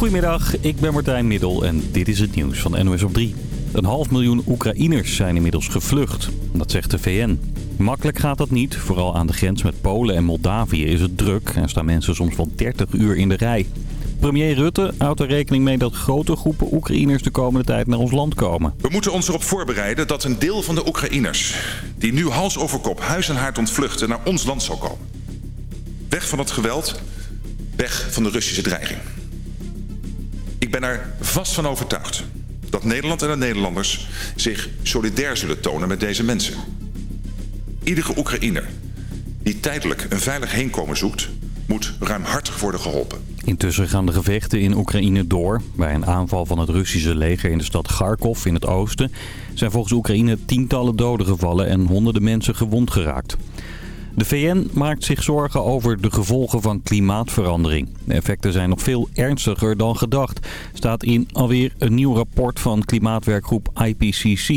Goedemiddag, ik ben Martijn Middel en dit is het nieuws van NOS op 3. Een half miljoen Oekraïners zijn inmiddels gevlucht. Dat zegt de VN. Makkelijk gaat dat niet. Vooral aan de grens met Polen en Moldavië is het druk. En staan mensen soms wel 30 uur in de rij. Premier Rutte houdt er rekening mee dat grote groepen Oekraïners de komende tijd naar ons land komen. We moeten ons erop voorbereiden dat een deel van de Oekraïners... die nu hals over kop huis en haard ontvluchten naar ons land zal komen. Weg van het geweld, weg van de Russische dreiging. Ik ben er vast van overtuigd dat Nederland en de Nederlanders zich solidair zullen tonen met deze mensen. Iedere Oekraïner die tijdelijk een veilig heenkomen zoekt, moet ruimhartig worden geholpen. Intussen gaan de gevechten in Oekraïne door. Bij een aanval van het Russische leger in de stad Kharkov in het oosten... zijn volgens Oekraïne tientallen doden gevallen en honderden mensen gewond geraakt. De VN maakt zich zorgen over de gevolgen van klimaatverandering. De effecten zijn nog veel ernstiger dan gedacht, staat in alweer een nieuw rapport van klimaatwerkgroep IPCC.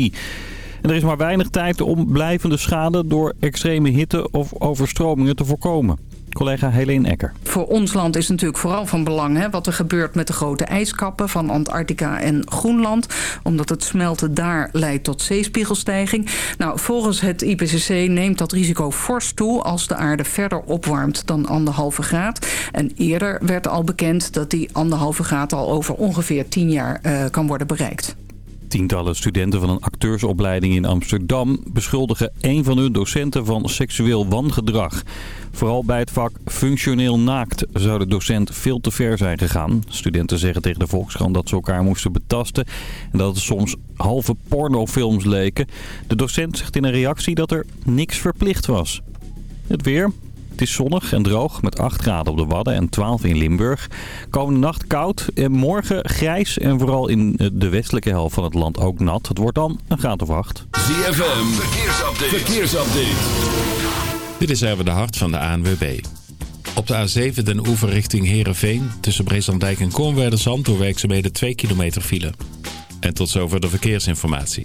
En er is maar weinig tijd om blijvende schade door extreme hitte of overstromingen te voorkomen collega Helene Ecker. Voor ons land is natuurlijk vooral van belang hè, wat er gebeurt met de grote ijskappen van Antarctica en Groenland. Omdat het smelten daar leidt tot zeespiegelstijging. Nou, volgens het IPCC neemt dat risico fors toe als de aarde verder opwarmt dan anderhalve graad. En eerder werd al bekend dat die anderhalve graad al over ongeveer tien jaar uh, kan worden bereikt. Tientallen studenten van een acteursopleiding in Amsterdam beschuldigen een van hun docenten van seksueel wangedrag. Vooral bij het vak functioneel naakt zou de docent veel te ver zijn gegaan. Studenten zeggen tegen de Volkskrant dat ze elkaar moesten betasten en dat het soms halve pornofilms leken. De docent zegt in een reactie dat er niks verplicht was. Het weer. Het is zonnig en droog met 8 graden op de Wadden en 12 in Limburg. Komende nacht koud en morgen grijs en vooral in de westelijke helft van het land ook nat. Het wordt dan een graad of 8. ZFM, verkeersupdate. verkeersupdate. Dit is even de hart van de ANWB. Op de A7 den oever richting Heerenveen tussen Breeslanddijk en Koornwerderzand door werkzaamheden 2 kilometer file. En tot zover de verkeersinformatie.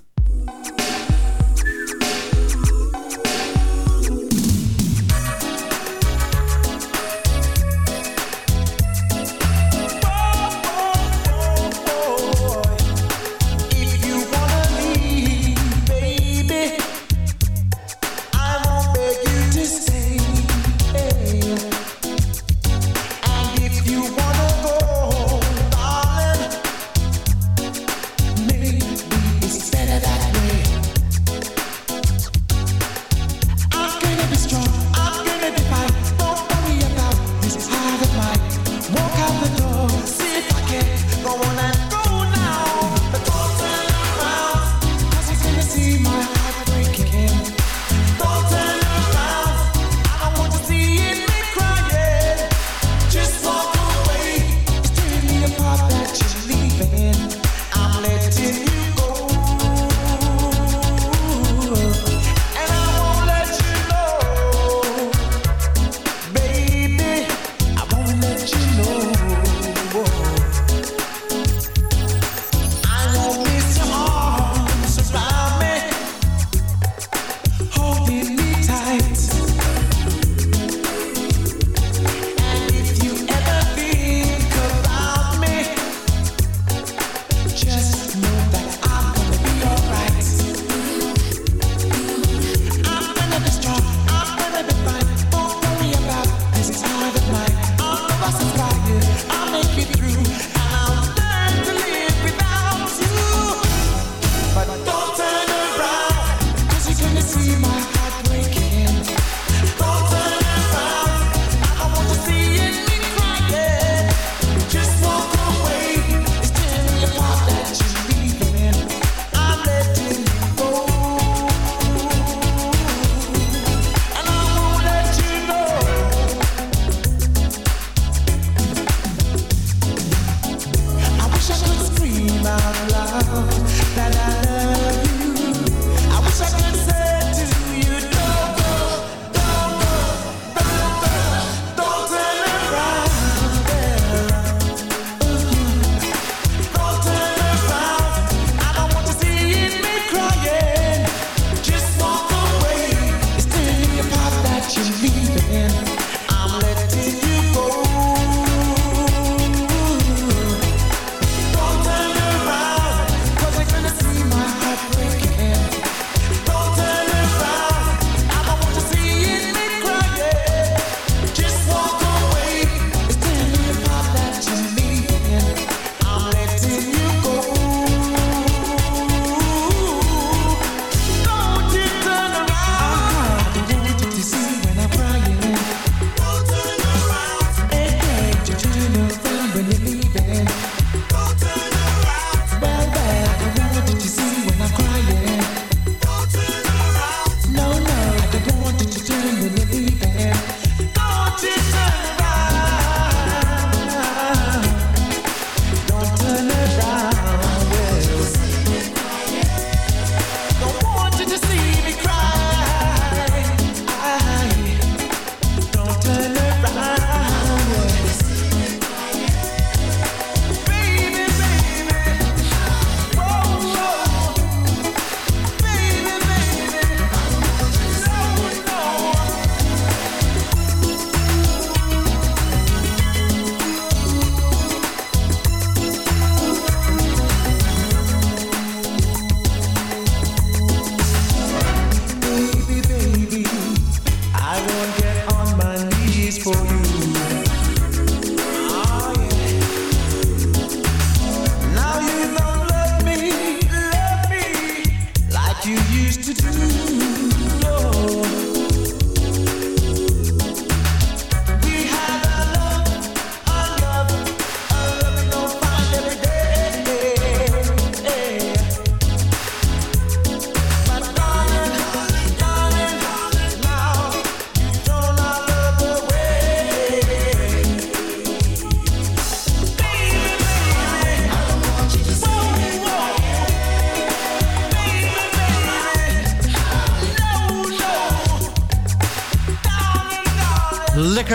get, go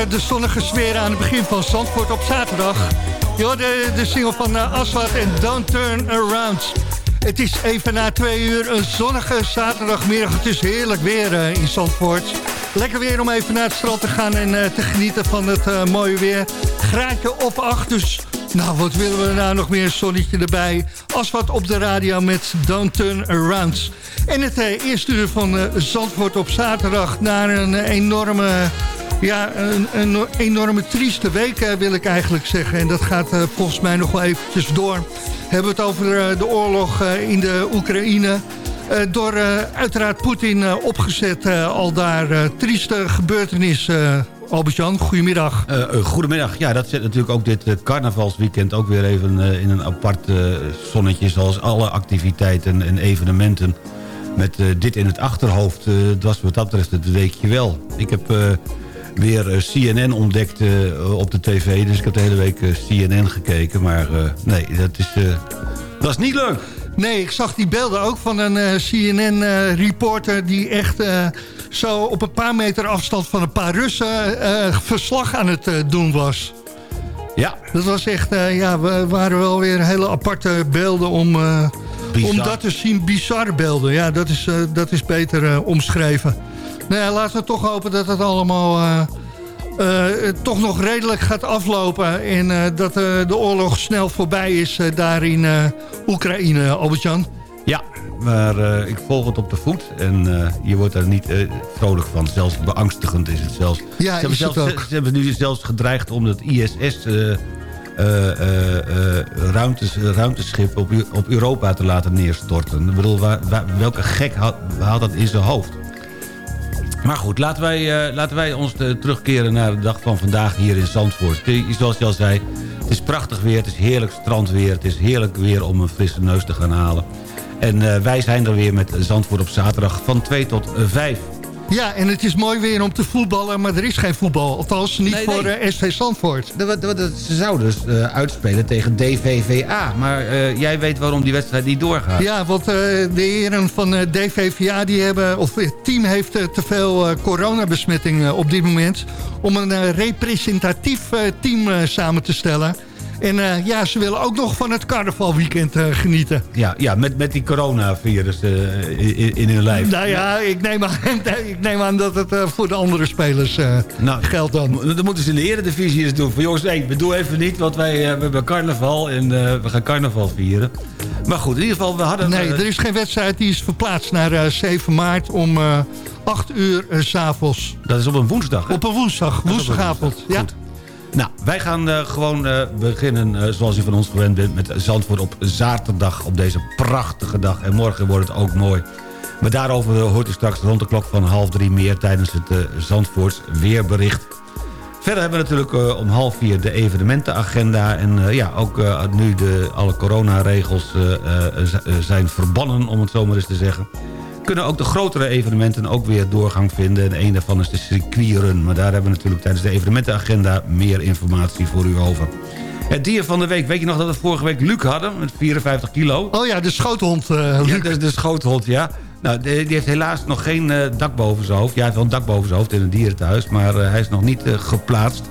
de zonnige sfeer aan het begin van Zandvoort op zaterdag. Je de, de single van uh, Aswad en Don't Turn Around. Het is even na twee uur een zonnige zaterdagmiddag. Het is heerlijk weer uh, in Zandvoort. Lekker weer om even naar het strand te gaan en te genieten van het mooie weer. Graadje op acht, dus nou, wat willen we nou nog meer? Zonnetje erbij. Aswad op de radio met Don't Turn Around. En het eerste uur van Zandvoort op zaterdag naar een enorme ja, een, een, enorme trieste week eh, wil ik eigenlijk zeggen. En dat gaat uh, volgens mij nog wel eventjes door. Hebben we het over uh, de oorlog in de Oekraïne. door uiteraard Poetin opgezet al daar. trieste gebeurtenis, Albert-Jan. Goedemiddag. goedemiddag. Ja, dat zet natuurlijk ook dit carnavalsweekend ook weer even in een apart zonnetje. Zoals alle activiteiten en evenementen met dit in het achterhoofd. dat was wat dat betreft het weekje wel. Ik heb weer eh, CNN ontdekt eh, op de tv. Dus ik heb de hele week eh, CNN gekeken. Maar nee, dat is, dat is niet leuk. Nee, ik zag die beelden ook van een CNN-reporter... die echt zo op een paar meter afstand van een paar Russen... verslag aan het doen was. Ja. Dat was echt, ja, we waren wel weer hele aparte beelden om, om dat te zien. Bizarre beelden, ja, dat is, dat is beter omschreven. Nou ja, laten we toch hopen dat het allemaal uh, toch nog redelijk gaat aflopen. En uh, dat de oorlog snel voorbij is daar in Oekraïne, Albert-Jan. Ja, maar ik volg het op de voet. En je wordt er niet vrolijk van. Zelfs beangstigend is het zelfs. Ja, ze, hebben, zelfs, ze, ze, hebben nu zelfs gedreigd om het ISS... ruimtes, ruimteschip op, op Europa te laten neerstorten. Ik bedoel, waar, waar, welke gek had dat in zijn hoofd? Maar goed, laten wij, uh, laten wij ons uh, terugkeren naar de dag van vandaag hier in Zandvoort. Zoals je al zei, het is prachtig weer, het is heerlijk strandweer... het is heerlijk weer om een frisse neus te gaan halen. En uh, wij zijn er weer met Zandvoort op zaterdag van 2 tot 5. Ja, en het is mooi weer om te voetballen, maar er is geen voetbal. Althans, niet voor nee. uh, SV Zandvoort. ze zouden dus uh, uitspelen tegen DVVA. Maar uh, jij weet waarom die wedstrijd niet doorgaat. Ja, want de heren van DVVA, die hebben, of het team heeft te veel coronabesmettingen op dit moment... om een representatief team samen te stellen... En uh, ja, ze willen ook nog van het carnavalweekend uh, genieten. Ja, ja met, met die coronavirus uh, in, in hun lijf. Nou ja, ik neem aan, ik neem aan dat het voor de andere spelers nou, geldt dan. Dan moeten ze in de eredivisie eens doen. Van jongens, nee, we doen even niet, want wij we hebben carnaval en we gaan carnaval vieren. Maar goed, in ieder geval, we hadden... Nee, er is geen wedstrijd, die is verplaatst naar 7 maart om 8 uur s s'avonds. Dat is op een woensdag, hè? Op een woensdag, woensdagavond, ja. Nou, wij gaan uh, gewoon uh, beginnen, uh, zoals u van ons gewend bent... met Zandvoort op zaterdag, op deze prachtige dag. En morgen wordt het ook mooi. Maar daarover hoort u straks rond de klok van half drie meer... tijdens het Zandvoorts weerbericht. Verder hebben we natuurlijk om half vier de evenementenagenda. En ja, ook nu de, alle coronaregels zijn verbannen, om het zo maar eens te zeggen kunnen ook de grotere evenementen ook weer doorgang vinden. En een daarvan is de circuitrun. Maar daar hebben we natuurlijk tijdens de evenementenagenda meer informatie voor u over. Het dier van de week. Weet je nog dat we vorige week Luc hadden met 54 kilo? Oh ja, de schoothond. Uh, ja, de, de schoothond, ja. Nou, die heeft helaas nog geen uh, dak boven zijn hoofd. Ja, hij heeft wel een dak boven zijn hoofd in een dierenthuis. Maar uh, hij is nog niet geplaatst.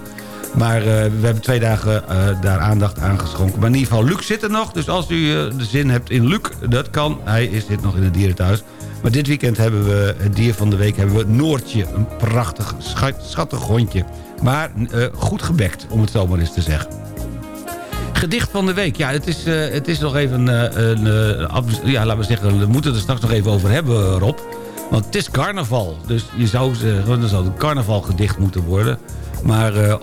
Maar we hebben twee dagen daar aandacht aan geschonken. Maar in ieder geval, Luc zit er nog. Dus als u de zin hebt in Luc, dat kan. Hij is zit nog in het dierenthuis. Maar dit weekend hebben we het dier van de week hebben we Noortje. Een prachtig, schattig hondje. Maar uh, goed gebekt, om het zo maar eens te zeggen. Gedicht van de week. Ja, het is, uh, het is nog even... Uh, een, ja, laten we zeggen, we moeten het er straks nog even over hebben, Rob. Want het is carnaval. Dus je zou zeggen, er zou een carnavalgedicht moeten worden. Maar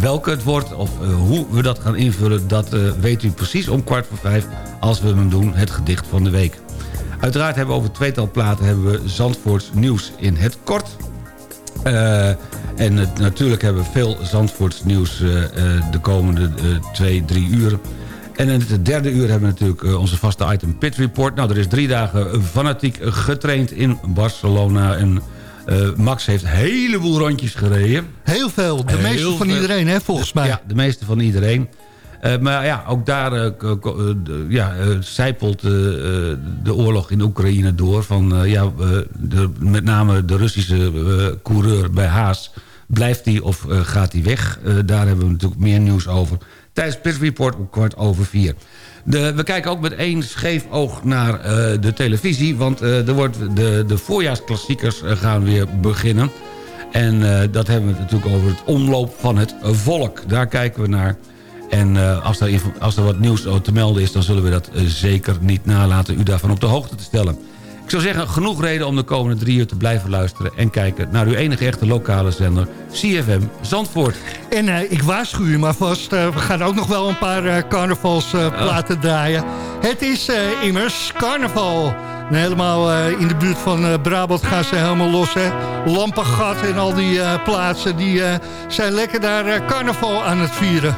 welke het wordt of hoe we dat gaan invullen... dat weet u precies om kwart voor vijf als we hem doen, het gedicht van de week. Uiteraard hebben we over tweetal platen hebben we Zandvoorts nieuws in het kort. Uh, en het, natuurlijk hebben we veel Zandvoorts nieuws uh, de komende twee, drie uur. En in het derde uur hebben we natuurlijk onze vaste item Pit Report. Nou, er is drie dagen fanatiek getraind in Barcelona. En Max heeft een heleboel rondjes gereden. Heel veel, de meeste van iedereen, hè, volgens mij. Ja, de meeste van iedereen. Uh, maar ja, ook daar uh, ja, uh, zijpelt de oorlog in Oekraïne door. Van, ja, de, met name de Russische coureur bij Haas. Blijft hij of gaat hij weg? daar hebben we natuurlijk meer nieuws over. Tijdens Pit Report om kwart over vier. De, we kijken ook met één scheef oog naar de televisie. Want er wordt de, de voorjaarsklassiekers gaan weer beginnen. En dat hebben we natuurlijk over het omloop van het volk. Daar kijken we naar... En uh, als, er, als er wat nieuws te melden is... dan zullen we dat uh, zeker niet nalaten u daarvan op de hoogte te stellen. Ik zou zeggen, genoeg reden om de komende drie uur te blijven luisteren... en kijken naar uw enige echte lokale zender, CFM Zandvoort. En uh, ik waarschuw u maar vast, we gaan ook nog wel een paar carnavalsplaten draaien. Het is immers carnaval. En helemaal uh, in de buurt van uh, Brabant gaan ze helemaal los. Hè. Lampengat en al die uh, plaatsen die zijn lekker daar carnaval aan het vieren.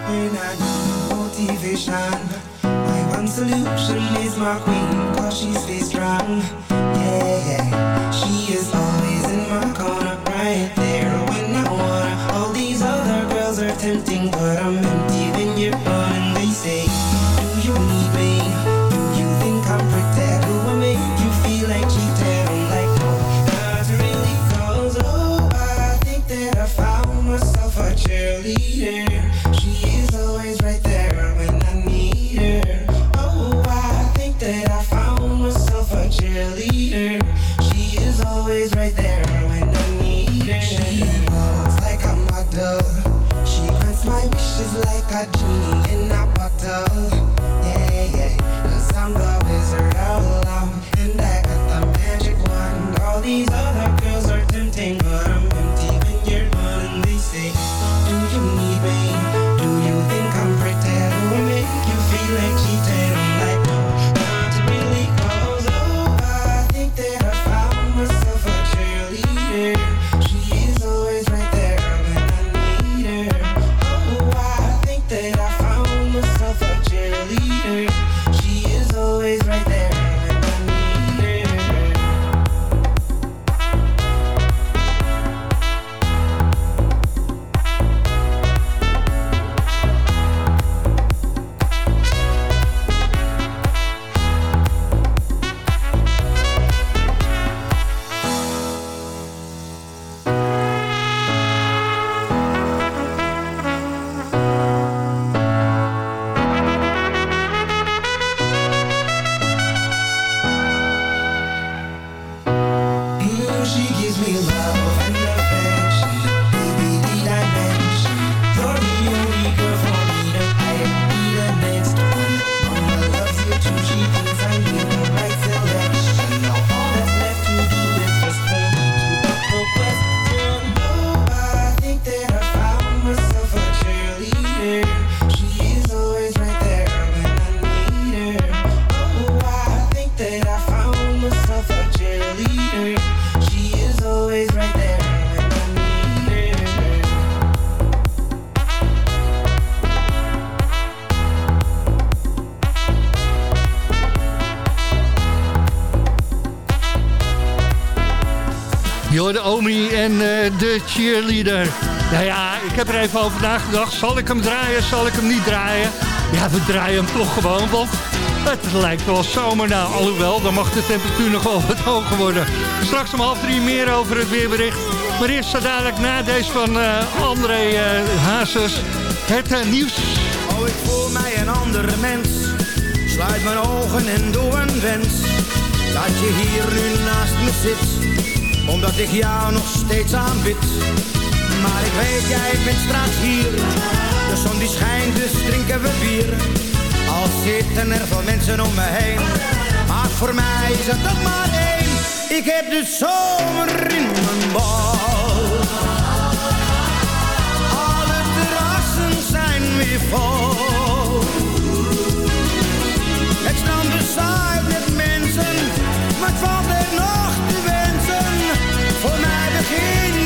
Solution is my queen, cause she's stay strong. Yeah. She is always in my corner, right there when I wanna. All these other girls are tempting, but I'm de cheerleader. Nou ja, ik heb er even over nagedacht. Zal ik hem draaien, zal ik hem niet draaien? Ja, we draaien hem toch gewoon, want het lijkt wel zomer. Nou, alhoewel, dan mag de temperatuur nog wel wat hoger worden. Straks om half drie meer over het weerbericht. Maar eerst zo dadelijk na deze van uh, André uh, Hazes het uh, nieuws. Oh, ik voel mij een andere mens. Sluit mijn ogen en doe een wens. Dat je hier nu naast me zit. Omdat ik jou nog steeds aanbid. Maar ik weet, jij bent straks hier. De zon die schijnt, dus drinken we bier. Al zitten er veel mensen om me heen. Maar voor mij is het toch maar één. Ik heb de zomer in mijn bal. Alle terrassen zijn weer vol. Het strand bezaaid met mensen. Maar het valt er nog te wensen. Voor mij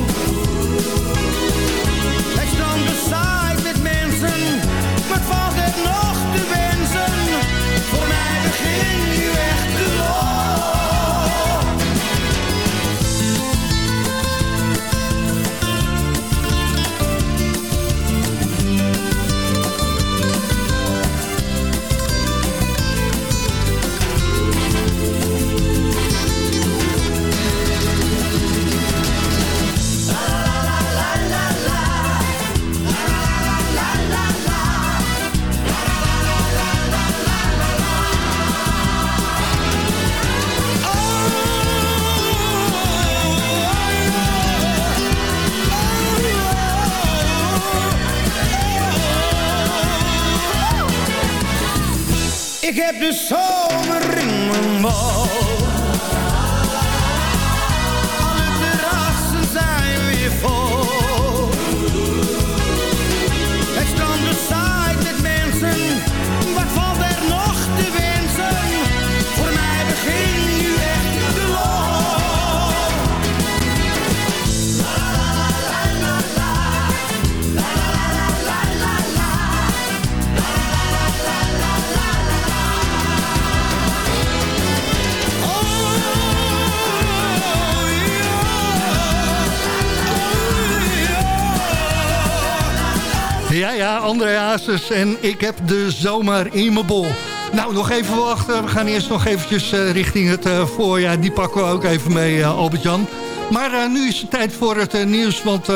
en ik heb de zomer in mijn bol. Nou, nog even wachten. We gaan eerst nog eventjes uh, richting het uh, voorjaar. Die pakken we ook even mee, uh, Albert-Jan. Maar nu is het tijd voor het nieuws. Want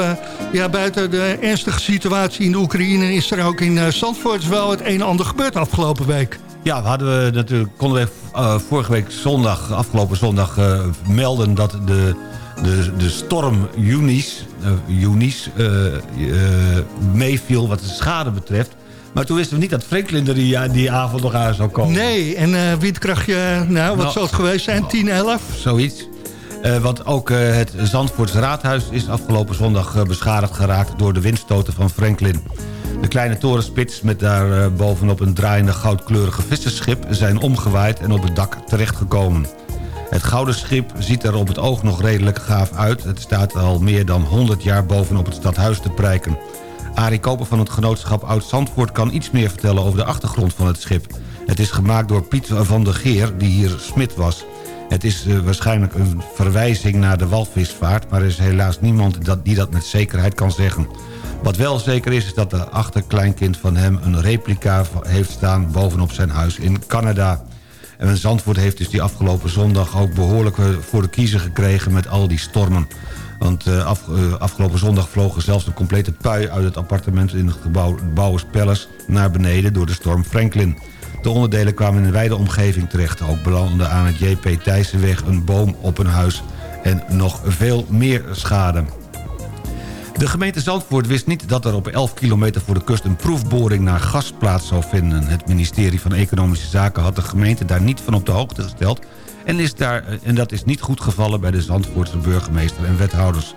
ja, buiten de ernstige situatie in de Oekraïne... is er ook in Zandvoort wel het een en ander gebeurd afgelopen week. Ja, we hadden we natuurlijk, konden we vorige week zondag, afgelopen zondag, melden dat de, de, de storm Eunice meeviel wat de schade betreft. Maar toen wisten we niet dat Franklin er die, die avond nog aan zou komen. Nee, en windkrachtje, nou, wat nou, zal het geweest zijn? 10, 11? Zoiets. Uh, want ook uh, het Zandvoorts Raadhuis is afgelopen zondag uh, beschadigd geraakt... door de windstoten van Franklin. De kleine torenspits met daar bovenop een draaiende goudkleurige visserschip... zijn omgewaaid en op het dak terechtgekomen. Het gouden schip ziet er op het oog nog redelijk gaaf uit. Het staat al meer dan 100 jaar bovenop het stadhuis te prijken. Arie Koper van het genootschap Oud-Zandvoort kan iets meer vertellen over de achtergrond van het schip. Het is gemaakt door Piet van der Geer, die hier smid was... Het is uh, waarschijnlijk een verwijzing naar de walvisvaart... maar er is helaas niemand dat, die dat met zekerheid kan zeggen. Wat wel zeker is, is dat de achterkleinkind van hem... een replica heeft staan bovenop zijn huis in Canada. En Zandvoort heeft dus die afgelopen zondag ook behoorlijk voor de kiezer gekregen... met al die stormen. Want af, afgelopen zondag vlogen zelfs een complete pui uit het appartement in het gebouw Bouwers Palace naar beneden door de storm Franklin. De onderdelen kwamen in een wijde omgeving terecht. Ook belandde aan het JP Thijssenweg een boom op een huis en nog veel meer schade. De gemeente Zandvoort wist niet dat er op 11 kilometer voor de kust... een proefboring naar gas plaats zou vinden. Het ministerie van Economische Zaken had de gemeente daar niet van op de hoogte gesteld... en, is daar, en dat is niet goed gevallen bij de Zandvoortse burgemeester en wethouders.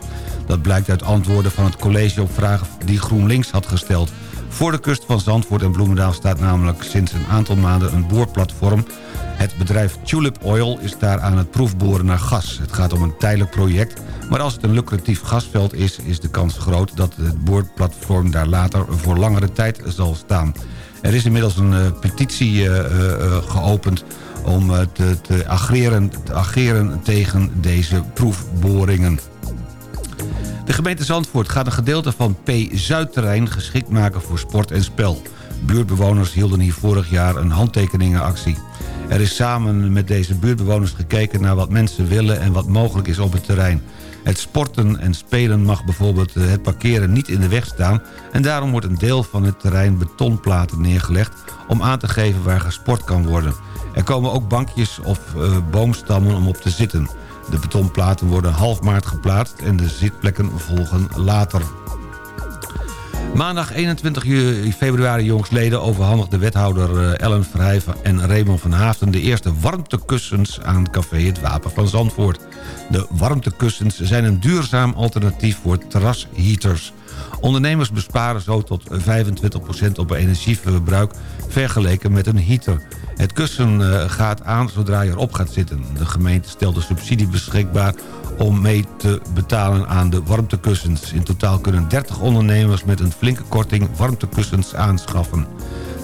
Dat blijkt uit antwoorden van het college op vragen die GroenLinks had gesteld... Voor de kust van Zandvoort en Bloemendaal staat namelijk sinds een aantal maanden een boorplatform. Het bedrijf Tulip Oil is daar aan het proefboren naar gas. Het gaat om een tijdelijk project, maar als het een lucratief gasveld is... is de kans groot dat het boorplatform daar later voor langere tijd zal staan. Er is inmiddels een uh, petitie uh, geopend om te, te, ageren, ageren tegen deze proefboringen. De gemeente Zandvoort gaat een gedeelte van P-Zuidterrein geschikt maken voor sport en spel. Buurtbewoners hielden hier vorig jaar een handtekeningenactie. Er is samen met deze buurtbewoners gekeken naar wat mensen willen en wat mogelijk is op het terrein. Het sporten en spelen mag bijvoorbeeld eh, het parkeren niet in de weg staan... en daarom wordt een deel van het terrein betonplaten neergelegd... om aan te geven waar gesport kan worden. Er komen ook bankjes of uh, boomstammen om op te zitten. De betonplaten worden half maart geplaatst en de zitplekken volgen later. Maandag 21 februari jongsleden overhandigde wethouder eh, Ellen Verheijven en Raymond van Haafden... de eerste warmtekussens aan café Het Wapen van Zandvoort. De warmtekussens zijn een duurzaam alternatief voor terrasheaters. Ondernemers besparen zo tot 25% op energieverbruik vergeleken met een heater. Het kussen eh, gaat aan zodra je erop gaat zitten. De gemeente stelt de subsidie beschikbaar om mee te betalen aan de warmtekussens. In totaal kunnen 30 ondernemers met een flinke korting warmtekussens aanschaffen.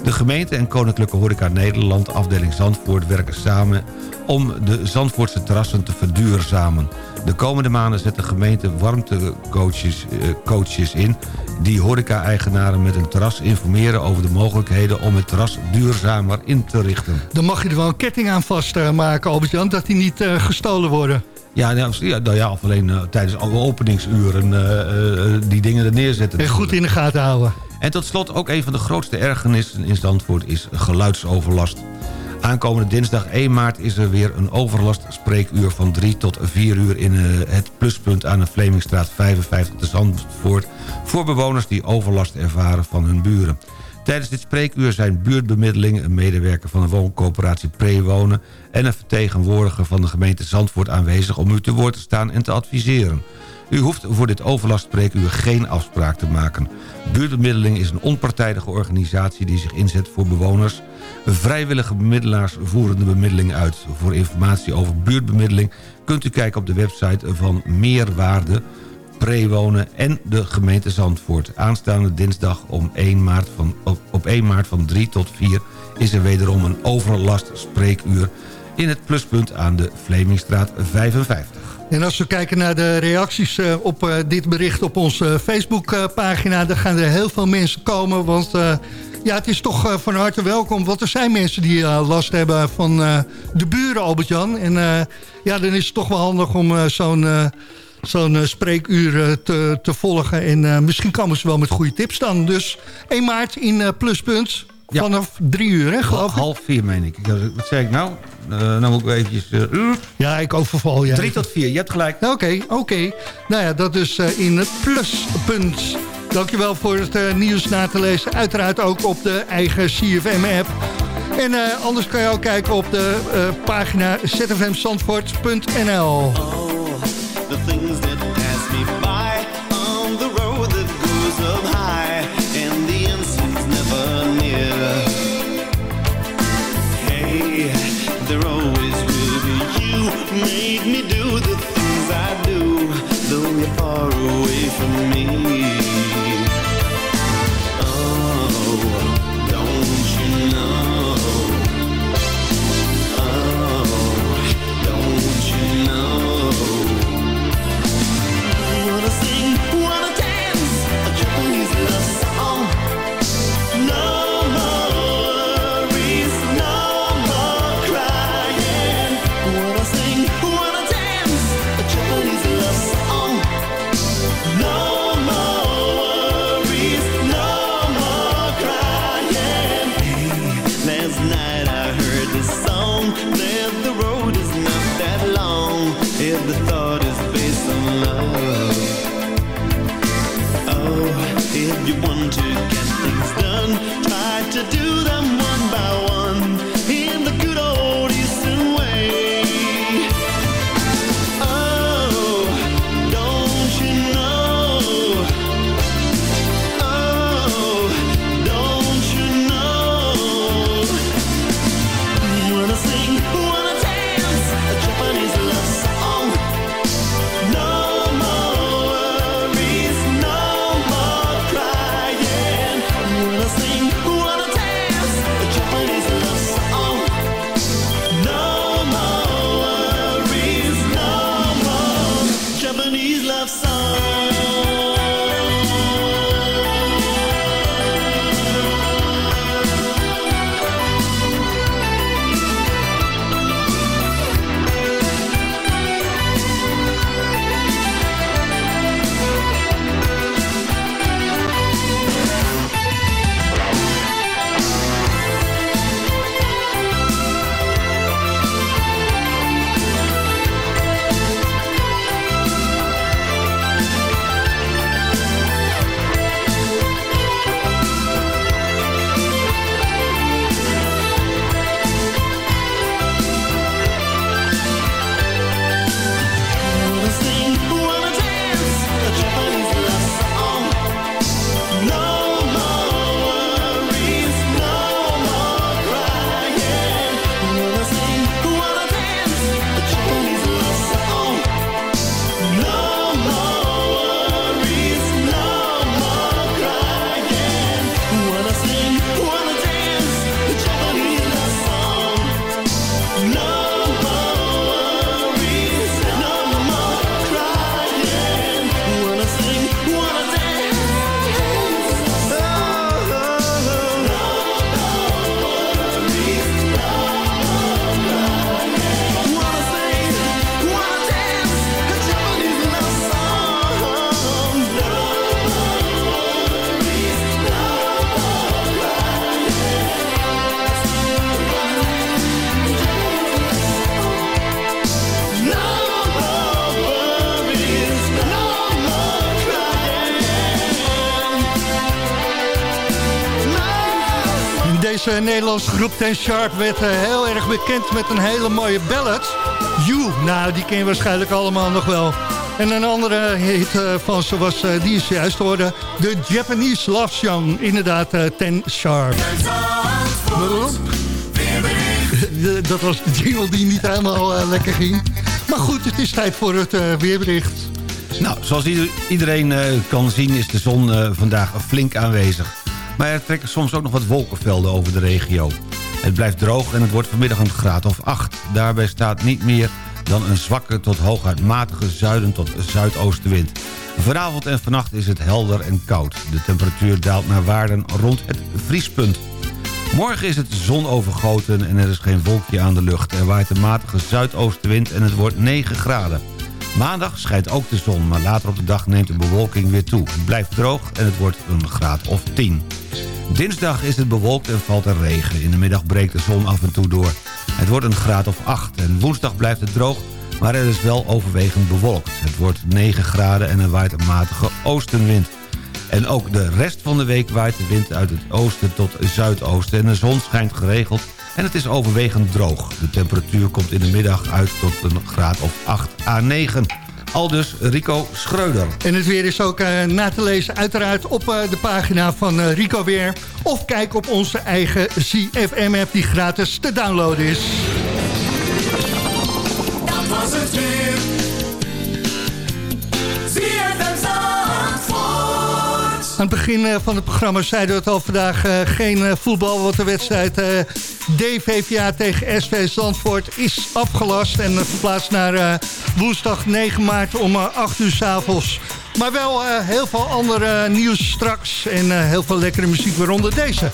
De gemeente en Koninklijke Horeca Nederland afdeling Zandvoort werken samen om de Zandvoortse terrassen te verduurzamen. De komende maanden zet de gemeente warmtecoaches eh, coaches in... die horeca-eigenaren met een terras informeren over de mogelijkheden... om het terras duurzamer in te richten. Dan mag je er wel een ketting aan vastmaken, Albert-Jan... dat die niet uh, gestolen worden. Ja, nou ja, nou ja of alleen uh, tijdens alle openingsuren uh, die dingen er neerzetten. En goed in de gaten houden. En tot slot ook een van de grootste ergernissen in Zandvoort is geluidsoverlast. Aankomende dinsdag 1 maart is er weer een overlastspreekuur van 3 tot 4 uur in het pluspunt aan de Vlemingstraat 55 te Zandvoort... voor bewoners die overlast ervaren van hun buren. Tijdens dit spreekuur zijn buurtbemiddeling... een medewerker van de wooncoöperatie Prewonen... en een vertegenwoordiger van de gemeente Zandvoort aanwezig... om u te woord te staan en te adviseren. U hoeft voor dit overlastspreekuur geen afspraak te maken. Buurtbemiddeling is een onpartijdige organisatie die zich inzet voor bewoners. Vrijwillige bemiddelaars voeren de bemiddeling uit. Voor informatie over buurtbemiddeling kunt u kijken op de website van Meerwaarde Prewonen en de gemeente Zandvoort. Aanstaande dinsdag om 1 maart van, op, op 1 maart van 3 tot 4 is er wederom een overlastspreekuur in het pluspunt aan de Vlemingstraat 55. En als we kijken naar de reacties uh, op uh, dit bericht op onze Facebookpagina... Dan gaan er heel veel mensen komen, want ja, het is toch van harte welkom. Want er zijn mensen die last hebben van de buren, Albert-Jan. En ja, dan is het toch wel handig om zo'n zo'n spreekuur te, te volgen. En misschien komen ze wel met goede tips dan. Dus 1 maart in Pluspunt... Ja. Vanaf drie uur, hè, geloof ik? Half vier, meen ik. Wat zeg ik nou? Uh, nou moet ik eventjes... Uh, ja, ik overval je. Drie tot vier, je hebt gelijk. Oké, okay, oké. Okay. Nou ja, dat is uh, in het pluspunt. Dankjewel voor het nieuws na te lezen. Uiteraard ook op de eigen CFM-app. En anders kan je ook kijken op de pagina zfmzandvoort.nl. Things that pass me by on the road that goes up high. And the end's never near. Hey, there always will be you. Made me do the things I do, though you're far away from me. Nederlandse groep Ten Sharp werd uh, heel erg bekend met een hele mooie ballad. You, nou die ken je waarschijnlijk allemaal nog wel. En een andere hit uh, van ze was, uh, die is juist geworden, de Japanese Love Song. Inderdaad, Ten Sharp. Dat was de jingle die niet helemaal lekker ging. Maar goed, het is tijd voor het weerbericht. Nou, zoals iedereen kan zien is de zon vandaag flink aanwezig. Maar er trekken soms ook nog wat wolkenvelden over de regio. Het blijft droog en het wordt vanmiddag een graad of 8. Daarbij staat niet meer dan een zwakke tot hooguit matige zuiden tot zuidoostenwind. Vanavond en vannacht is het helder en koud. De temperatuur daalt naar waarden rond het vriespunt. Morgen is het zonovergoten en er is geen wolkje aan de lucht. Er waait een matige zuidoostenwind en het wordt 9 graden. Maandag schijnt ook de zon, maar later op de dag neemt de bewolking weer toe. Het blijft droog en het wordt een graad of 10. Dinsdag is het bewolkt en valt er regen. In de middag breekt de zon af en toe door. Het wordt een graad of 8 en woensdag blijft het droog... maar er is wel overwegend bewolkt. Het wordt 9 graden en er waait een matige oostenwind. En ook de rest van de week waait de wind uit het oosten tot zuidoosten... en de zon schijnt geregeld en het is overwegend droog. De temperatuur komt in de middag uit tot een graad of 8 à 9. Aldus Rico Schreuder. En het weer is ook uh, na te lezen uiteraard op uh, de pagina van uh, Rico Weer. Of kijk op onze eigen CFM-app die gratis te downloaden is. Dat was het weer. Aan het begin van het programma zeiden we het al vandaag geen voetbal, want de wedstrijd DVVA tegen SV Zandvoort is afgelast en verplaatst naar woensdag 9 maart om 8 uur s avonds. Maar wel uh, heel veel andere nieuws straks en uh, heel veel lekkere muziek, waaronder deze.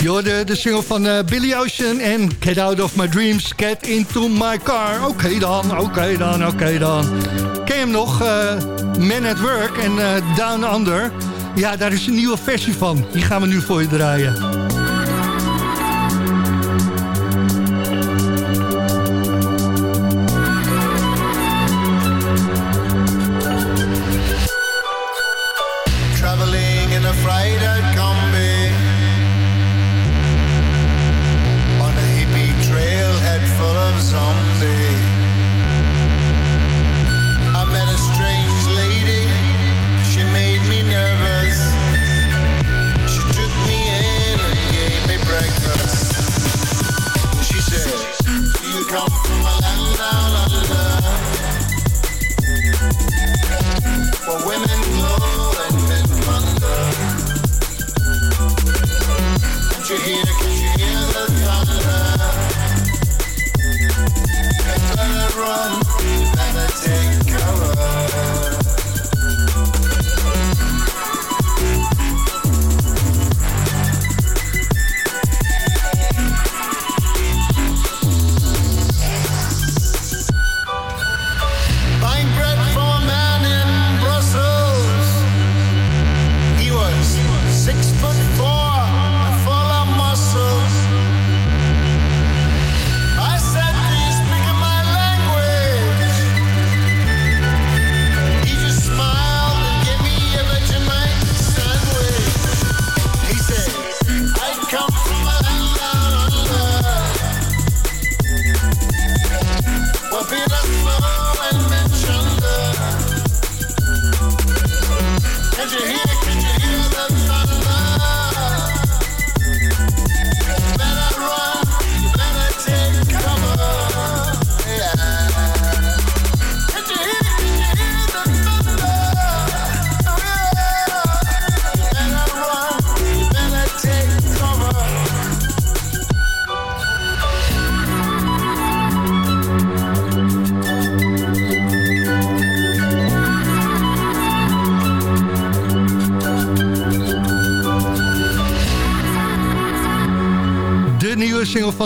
Je de, de single van uh, Billy Ocean en Get Out of My Dreams, Get Into My Car. Oké dan, oké dan, oké dan. Ken je hem nog? Uh, Man at Work en uh, Down Under. Ja, daar is een nieuwe versie van. Die gaan we nu voor je draaien.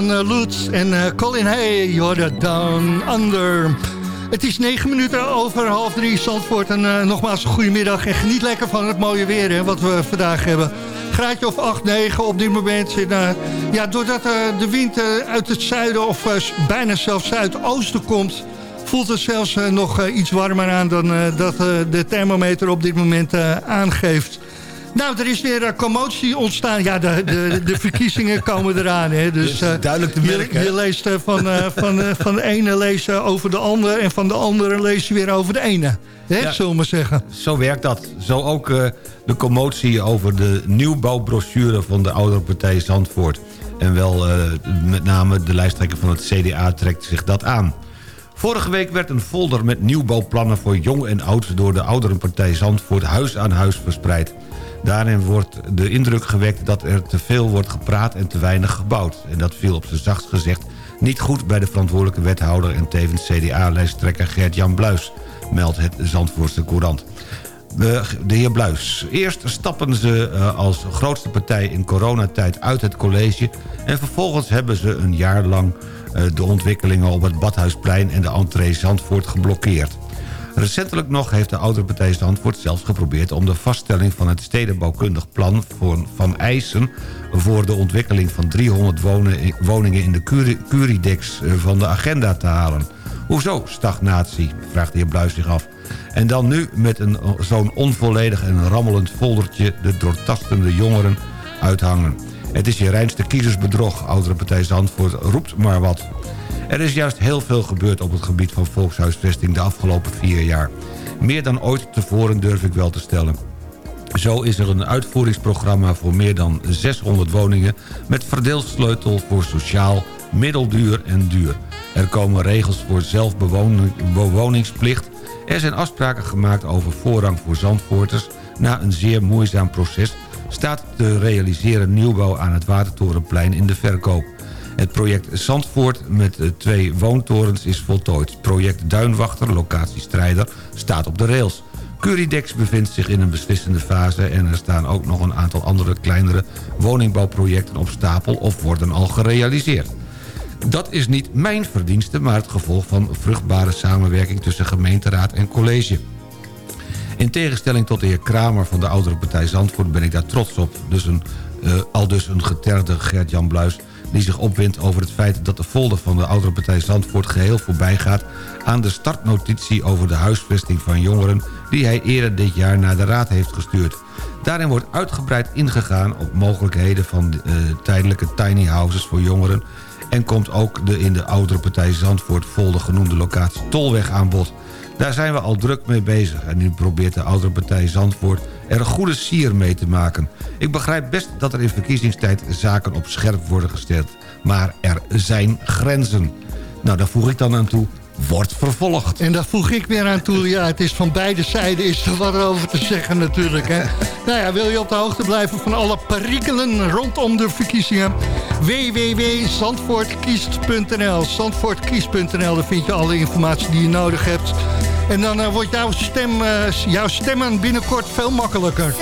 Van uh, Lutz en uh, Colin Hay, You're Down Under. Het is negen minuten over half drie Zandvoort. En uh, nogmaals een goedemiddag en geniet lekker van het mooie weer hè, wat we vandaag hebben. Graadje of 8, 9 op dit moment. En, ja, doordat de wind uit het zuiden of bijna zelfs zuidoosten komt... voelt het zelfs nog iets warmer aan dan dat de thermometer op dit moment aangeeft. Nou, er is weer een commotie ontstaan. Ja, de, de, de verkiezingen komen eraan. Hè. Dus, uh, duidelijk te merken. Je, je leest uh, van, van, van de ene lees over de andere... en van de andere lees je weer over de ene. Hè, ja, zullen we maar zeggen. Zo werkt dat. Zo ook de commotie over de nieuwbouwbrochure... van de oudere partij Zandvoort. En wel met name de lijsttrekker van het CDA trekt zich dat aan. Vorige week werd een folder met nieuwbouwplannen voor jong en oud... door de ouderenpartij Zandvoort huis aan huis verspreid. Daarin wordt de indruk gewekt dat er te veel wordt gepraat en te weinig gebouwd. En dat viel op zijn zachtst gezegd niet goed bij de verantwoordelijke wethouder... en tevens CDA-lijsttrekker Gert-Jan Bluis, meldt het Zandvoortse Courant. De heer Bluis. Eerst stappen ze eh, als grootste partij in coronatijd uit het college... en vervolgens hebben ze een jaar lang eh, de ontwikkelingen op het Badhuisplein... en de entree Zandvoort geblokkeerd. Recentelijk nog heeft de oudere partij Zandvoort zelfs geprobeerd... om de vaststelling van het stedenbouwkundig plan van eisen... voor de ontwikkeling van 300 woningen in de Curidex eh, van de agenda te halen. Hoezo stagnatie, vraagt de heer Bluis zich af. En dan nu met zo'n onvolledig en rammelend foldertje... de doortastende jongeren uithangen. Het is je reinste kiezersbedrog, oudere partij Zandvoort roept maar wat. Er is juist heel veel gebeurd op het gebied van volkshuisvesting de afgelopen vier jaar. Meer dan ooit tevoren durf ik wel te stellen. Zo is er een uitvoeringsprogramma voor meer dan 600 woningen... met verdeelsleutel voor sociaal, middelduur en duur. Er komen regels voor zelfbewoningsplicht. Er zijn afspraken gemaakt over voorrang voor zandvoorters... na een zeer moeizaam proces staat te realiseren nieuwbouw aan het Watertorenplein in de verkoop. Het project Zandvoort met twee woontorens is voltooid. Project Duinwachter, locatiestrijder, staat op de rails. Curidex bevindt zich in een beslissende fase... en er staan ook nog een aantal andere kleinere woningbouwprojecten op stapel... of worden al gerealiseerd. Dat is niet mijn verdienste, maar het gevolg van vruchtbare samenwerking... tussen gemeenteraad en college. In tegenstelling tot de heer Kramer van de oudere partij Zandvoort... ben ik daar trots op. Dus een, uh, al dus een geterde Gert-Jan Bluis die zich opwindt over het feit dat de folder van de oudere partij Zandvoort geheel voorbij gaat aan de startnotitie over de huisvesting van jongeren die hij eerder dit jaar naar de Raad heeft gestuurd. Daarin wordt uitgebreid ingegaan op mogelijkheden van uh, tijdelijke tiny houses voor jongeren en komt ook de in de oudere partij Zandvoort folder genoemde locatie Tolweg aan bod. Daar zijn we al druk mee bezig. En nu probeert de oudere partij Zandvoort er een goede sier mee te maken. Ik begrijp best dat er in verkiezingstijd zaken op scherp worden gesteld. Maar er zijn grenzen. Nou, daar voeg ik dan aan toe wordt vervolgd. En daar voeg ik weer aan toe, ja, het is van beide zijden is er wat over te zeggen natuurlijk. Hè. nou ja, wil je op de hoogte blijven van alle perikelen rondom de verkiezingen? www.zandvoortkiest.nl Zandvoortkiest.nl, daar vind je alle informatie die je nodig hebt. En dan uh, wordt jouw, stem, uh, jouw stemmen binnenkort veel makkelijker.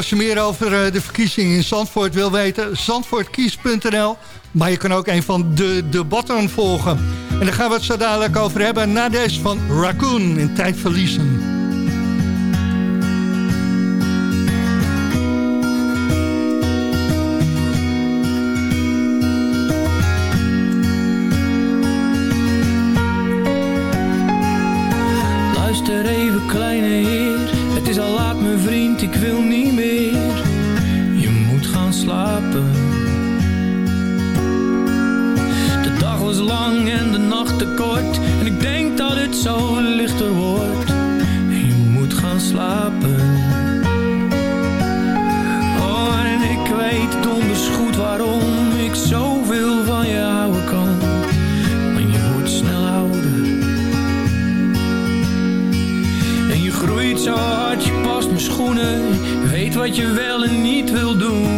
Als je meer over de verkiezingen in Zandvoort wil weten... zandvoortkies.nl. Maar je kan ook een van de debatten volgen. En daar gaan we het zo dadelijk over hebben... na van Raccoon in Tijd Verliezen. De dag was lang en de nacht te kort. En ik denk dat het zo lichter wordt. En je moet gaan slapen. Oh, en ik weet donders goed waarom ik zoveel van je houden kan. Maar je wordt snel ouder. En je groeit zo hard, je past mijn schoenen. Je weet wat je wel en niet wil doen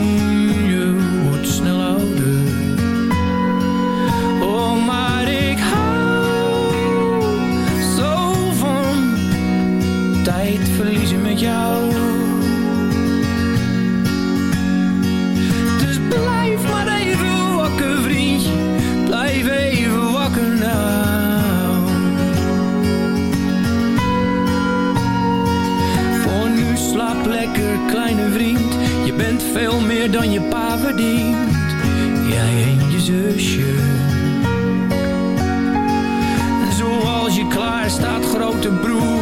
Veel meer dan je pa verdient. Jij en je zusje. Zoals je klaar staat grote broer.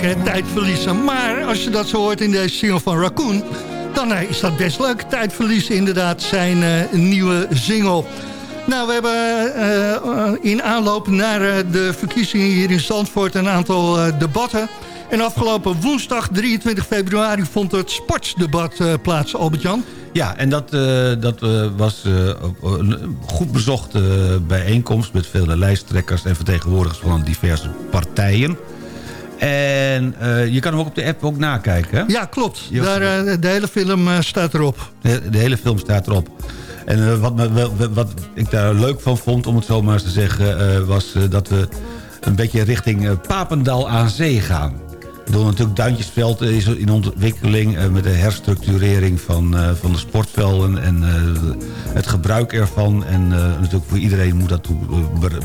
Tijd verliezen. Maar als je dat zo hoort in deze single van Raccoon... dan eh, is dat best leuk. Tijd verliezen inderdaad zijn uh, nieuwe single. Nou, we hebben uh, in aanloop naar de verkiezingen hier in Zandvoort... een aantal debatten. En afgelopen woensdag 23 februari vond het sportsdebat plaats, Albert-Jan. Ja, en dat, dat was een goed bezochte bijeenkomst... met vele lijsttrekkers en vertegenwoordigers van diverse partijen... En uh, je kan hem ook op de app ook nakijken. Ja, klopt. Daar, uh, de hele film uh, staat erop. De, de, hele film staat erop. En wat, me, wat ik daar leuk van vond, om het zo maar eens te zeggen... was dat we een beetje richting Papendal aan zee gaan. bedoel, natuurlijk Duintjesveld is in ontwikkeling... Met de herstructurering van, van de sportvelden... en het gebruik ervan. En natuurlijk voor iedereen moet dat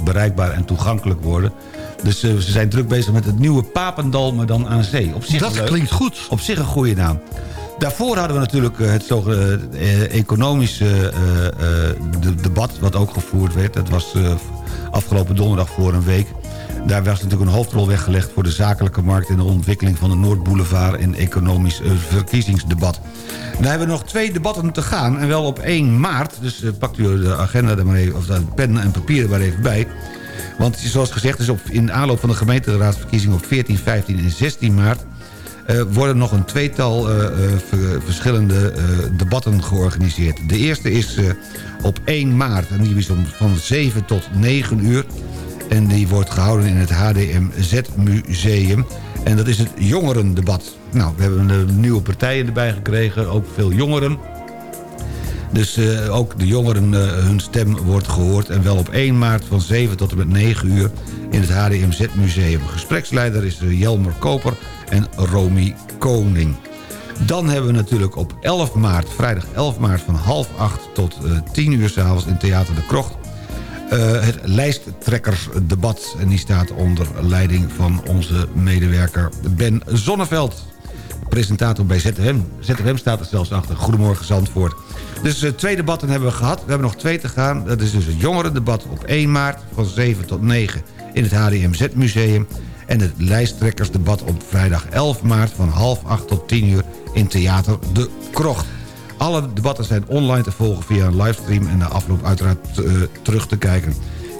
bereikbaar en toegankelijk worden. Dus ze zijn druk bezig met het nieuwe Papendal, maar dan aan zee. Op zich dat klinkt goed. Op zich een goede naam. Daarvoor hadden we natuurlijk het zogenaamde economische de debat... wat ook gevoerd werd. Dat was afgelopen donderdag voor een week... Daar was natuurlijk een hoofdrol weggelegd voor de zakelijke markt... en de ontwikkeling van de Noordboulevard in economisch uh, verkiezingsdebat. Dan hebben we nog twee debatten te gaan en wel op 1 maart. Dus uh, pakt u de agenda er maar even, of de pen en papier er maar even bij. Want zoals gezegd is op, in aanloop van de gemeenteraadsverkiezingen op 14, 15 en 16 maart... Uh, worden nog een tweetal uh, ver, verschillende debatten georganiseerd. De eerste is op 1 maart en die is om, van 7 tot 9 uur. En die wordt gehouden in het HDMZ-museum. En dat is het jongerendebat. Nou, we hebben nieuwe partijen erbij gekregen, ook veel jongeren. Dus uh, ook de jongeren, uh, hun stem wordt gehoord. En wel op 1 maart van 7 tot en met 9 uur in het HDMZ-museum. Gespreksleider is uh, Jelmer Koper en Romy Koning. Dan hebben we natuurlijk op 11 maart, vrijdag 11 maart van half 8 tot 10 uur s'avonds in Theater de Krocht uh, het lijsttrekkersdebat. En die staat onder leiding van onze medewerker Ben Zonneveld. Presentator bij ZFM. ZFM staat er zelfs achter. Goedemorgen Zandvoort. Dus uh, twee debatten hebben we gehad. We hebben nog twee te gaan. Dat is dus het jongerendebat op 1 maart van 7 tot 9 in het HDMZ-museum. En het lijsttrekkersdebat op vrijdag 11 maart van half 8 tot 10 uur in Theater De Krocht. Alle debatten zijn online te volgen via een livestream... en de afloop uiteraard uh, terug te kijken.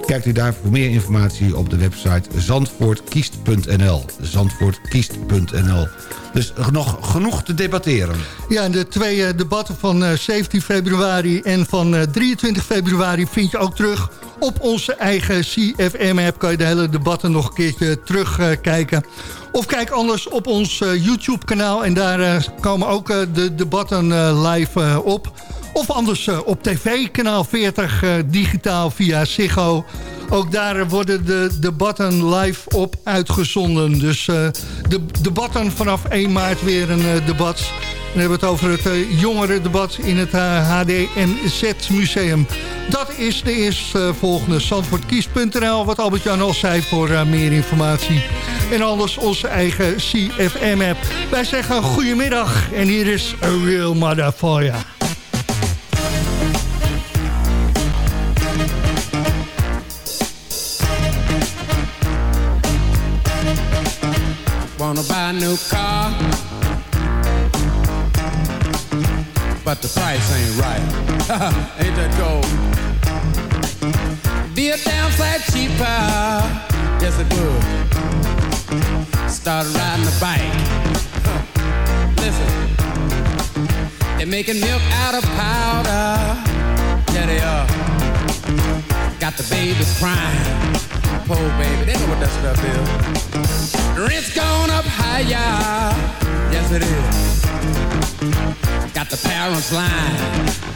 Kijkt u daar voor meer informatie op de website zandvoortkiest.nl. Zandvoortkiest.nl. Dus nog genoeg te debatteren. Ja, de twee uh, debatten van uh, 17 februari en van 23 februari vind je ook terug op onze eigen CFM-app. Kan je de hele debatten nog een keertje terugkijken. Of kijk anders op ons YouTube-kanaal. En daar komen ook de debatten live op. Of anders op tv, kanaal 40, digitaal via Ziggo. Ook daar worden de debatten live op uitgezonden. Dus de debatten vanaf 1 maart weer een debat. Dan hebben we het over het jongerendebat in het HDMZ Museum. Dat is de eerste volgende. Zandvoortkies.nl, wat Albert-Jan al zei voor meer informatie. En anders onze eigen CFM-app. Wij zeggen goedemiddag en hier is A Real Mother a new car But the price ain't right Ain't that gold? Be a damn sight cheaper Yes it would Start riding the bike. Listen, they're making milk out of powder. Yeah, they are. Got the babies crying. Poor baby, they know what that stuff is. Higher. Yes, it is. Got the parents lying.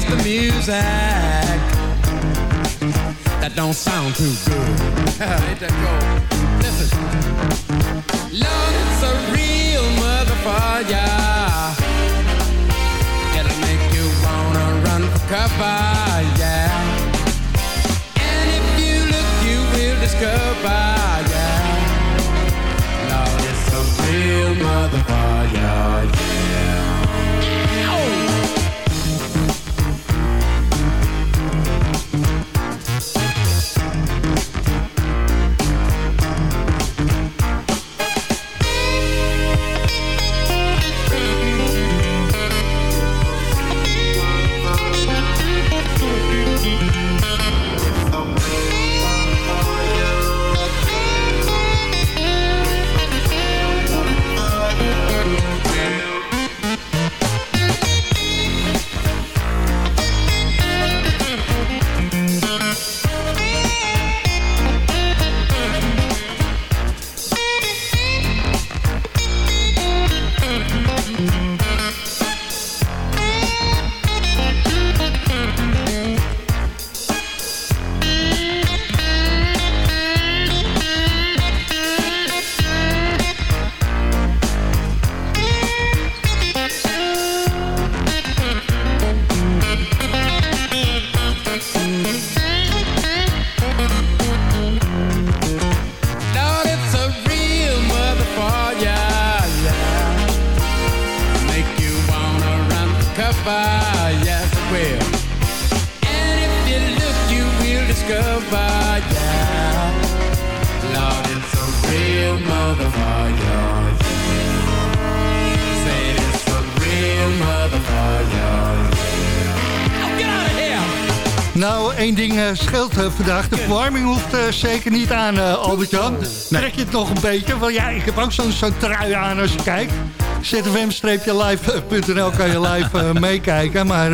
Face the music that don't sound too good. Listen, Lord, it's a real ya. It'll make you wanna run for cover, yeah. And if you look, you will discover, yeah. Lord, it's a real motherfucker, yeah. Lord, scheelt eh, vandaag. De verwarming hoeft eh, zeker niet aan, eh, Albert-Jan. Trek je het nog een beetje? Want ja, ik heb ook zo'n zo'n trui aan als je kijkt. zfm-live.nl kan je live meekijken. Maar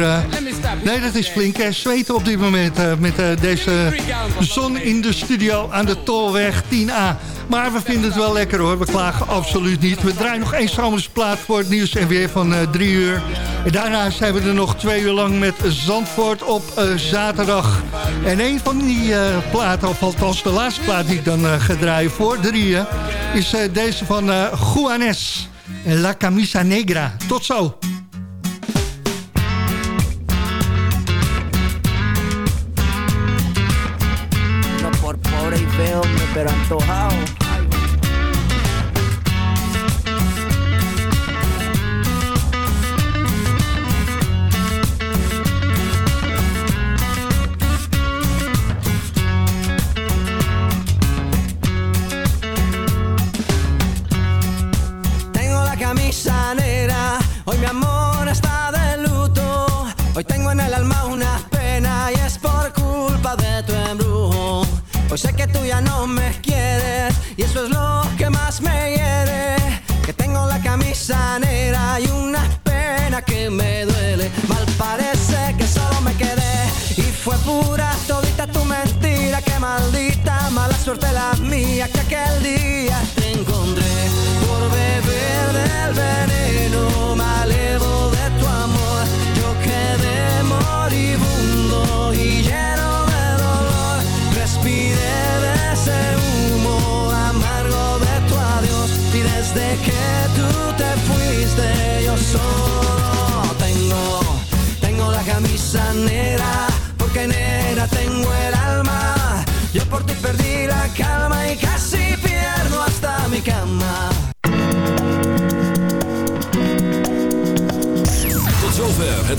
nee, dat is flink hè, zweten op dit moment met deze zon in de studio aan de Tolweg 10A. Maar we vinden het wel lekker hoor, we klagen absoluut niet. We draaien nog één zomerse plaat voor het nieuws en weer van eh, drie uur. En daarna we er nog twee uur lang met Zandvoort op eh, zaterdag. En een van die eh, platen, of althans de laatste plaat die ik dan eh, ga draaien voor drieën... is deze van Juanes. La Camisa Negra. Tot zo. Pero.